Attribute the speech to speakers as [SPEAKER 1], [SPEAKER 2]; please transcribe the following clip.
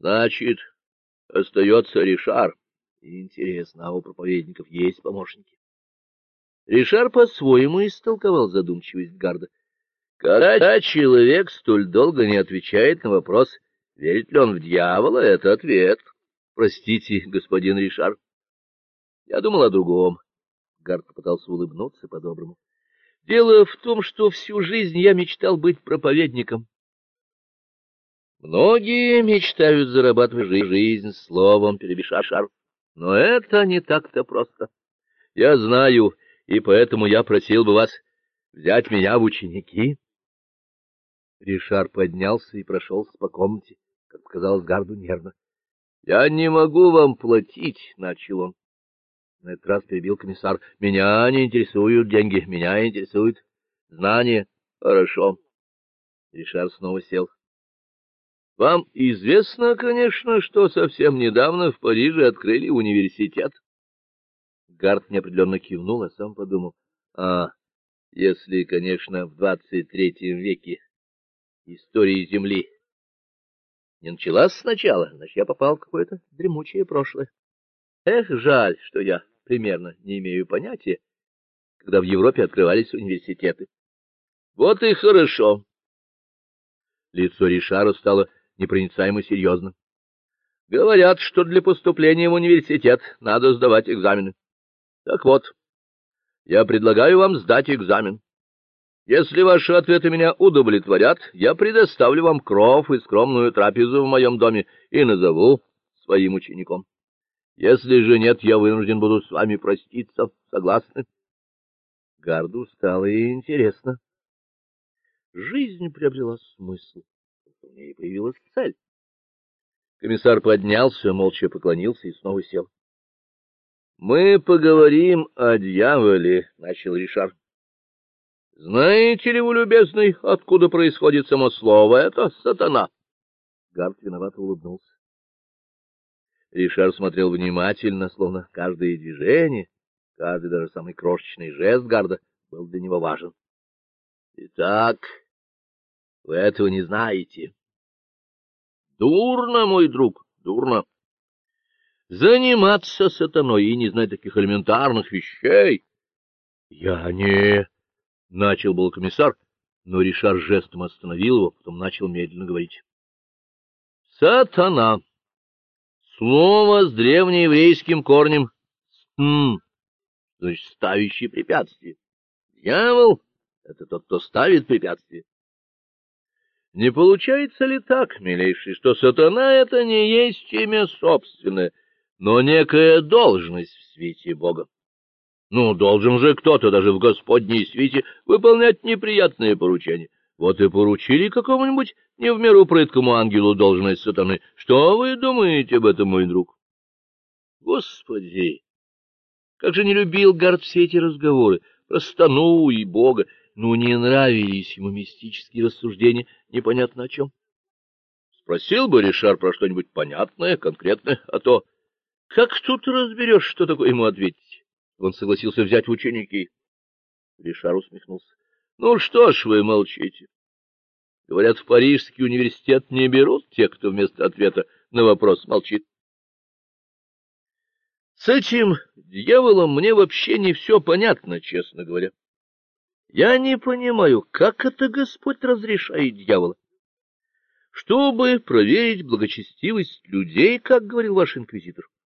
[SPEAKER 1] Значит, остается Ришар. Интересно, а у проповедников есть помощники? Ришар по-своему истолковал задумчивость Гарда. Когда человек столь долго не отвечает на вопрос, верит ли он в дьявола, это ответ. Простите, господин Ришар. Я думал о другом. Гард попытался улыбнуться по-доброму. Дело в том, что всю жизнь я мечтал быть проповедником. Многие мечтают зарабатывать жизнь словом, перебежав шар. Но это не так-то просто. Я знаю, и поэтому я просил бы вас взять меня в ученики. Ришар поднялся и прошелся по комнате, как сказал Гарду нервно. — Я не могу вам платить, — начал он. На этот раз перебил комиссар. — Меня не интересуют деньги, меня интересует знание. Хорошо. Ришар снова сел. — Вам известно, конечно, что совсем недавно в Париже открыли университет. Гард неопределенно кивнул, а сам подумал. — А, если, конечно, в двадцать третьем веке истории Земли не началась сначала, значит, я попал в какое-то дремучее прошлое. Эх, жаль, что я примерно не имею понятия, когда в Европе открывались университеты. Вот и хорошо. Лицо Ришара стало непроницаемо серьезным. Говорят, что для поступления в университет надо сдавать экзамены. Так вот, я предлагаю вам сдать экзамен. Если ваши ответы меня удовлетворят, я предоставлю вам кров и скромную трапезу в моем доме и назову своим учеником. Если же нет, я вынужден буду с вами проститься. Согласны? Гарду стало и интересно. Жизнь приобрела смысл. У ней появилась цель. Комиссар поднялся, молча поклонился и снова сел. — Мы поговорим о дьяволе, — начал Ришар. Знаете ли вы, любезный, откуда происходит само слово это сатана? Гард виновато улыбнулся. Ришар смотрел внимательно, словно каждое движение, каждый даже самый крошечный жест Гарда был для него важен. — Итак, вы этого не знаете. — Дурно, мой друг, дурно. Заниматься сатаной и не знать таких элементарных вещей. — Я не... — начал был комиссар, но Ришар жестом остановил его, потом начал медленно говорить. — Сатана. Слово с древнееврейским корнем «стн», значит, ставящий препятствие. Дьявол — это тот, кто ставит препятствие. Не получается ли так, милейший, что сатана — это не есть имя собственное, но некая должность в свете Бога? Ну, должен же кто-то даже в Господней свите выполнять неприятные поручения. Вот и поручили какому-нибудь не в меру прыткому ангелу должность сатаны. Что вы думаете об этом, мой друг? Господи! Как же не любил Гард все эти разговоры про стану и Бога. Ну, не нравились ему мистические рассуждения, непонятно о чем. Спросил бы Ришар про что-нибудь понятное, конкретное, а то как тут разберешь, что такое ему ответить? Он согласился взять в ученики. Ришар усмехнулся. — Ну что ж вы молчите? Говорят, в Парижский университет не берут тех, кто вместо ответа на вопрос молчит. С этим дьяволом мне вообще не все понятно, честно говоря. Я не понимаю, как это Господь разрешает дьявола. Чтобы проверить благочестивость людей, как говорил ваш инквизитор.